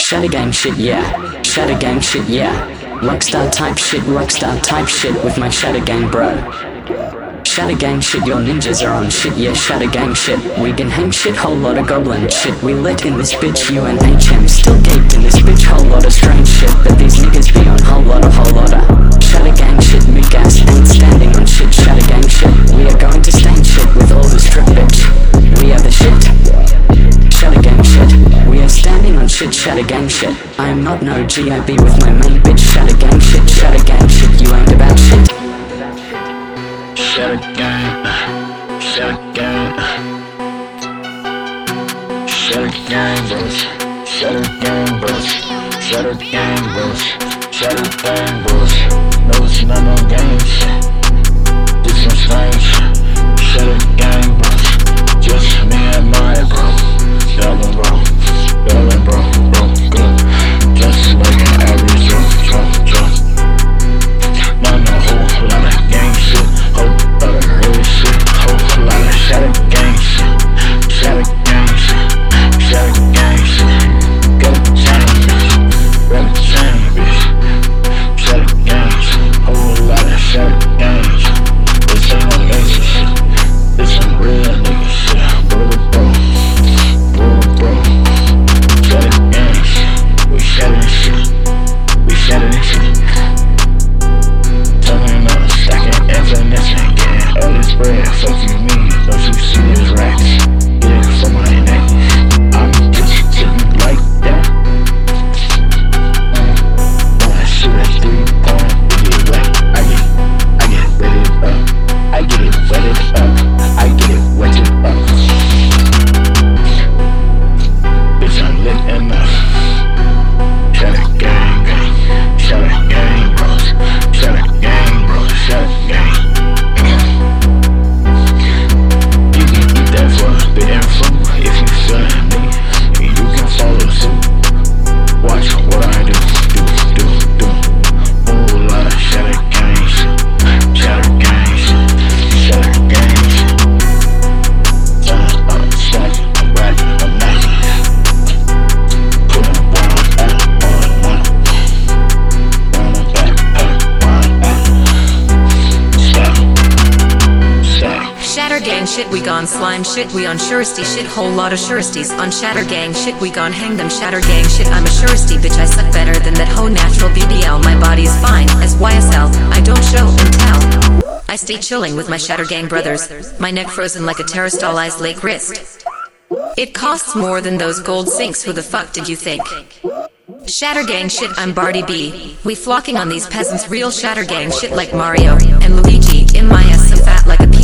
Shatter game shit, yeah. shatter game shit, yeah. Rockstar type shit, rockstar type shit with my shatter game, bro. Shatter gang shit, your ninjas are on shit, yeah, Shatter gang shit. We can hang shit, whole lot of goblin shit. We let in this bitch, you and HM still gaped in this bitch, whole lot of strange shit. But these niggas be on whole lot of, whole lot of. Shatter gang shit. I am not no GIB with my main bitch, shatter gang shit, shatter gang shit. You ain't about shit. Shatter gang, shatter gang, shatter gang bros, shatter gang bros, shatter gang bros, shatter gang bros. No, it's not no games. Gang shit, we gone slime shit, we on suresty shit, whole lot of suresties. On shatter gang shit, we gone hang them shatter gang shit. I'm a suresty bitch, I suck better than that whole natural BBL. My body's fine as YSL, I don't show and tell. I stay chilling with my shatter gang brothers, my neck frozen like a terastallized lake wrist. It costs more than those gold sinks, who the fuck did you think? Shatter gang shit, I'm Barty B. We flocking on these peasants, real shatter gang shit like Mario and Luigi. In my ass, I'm fat like a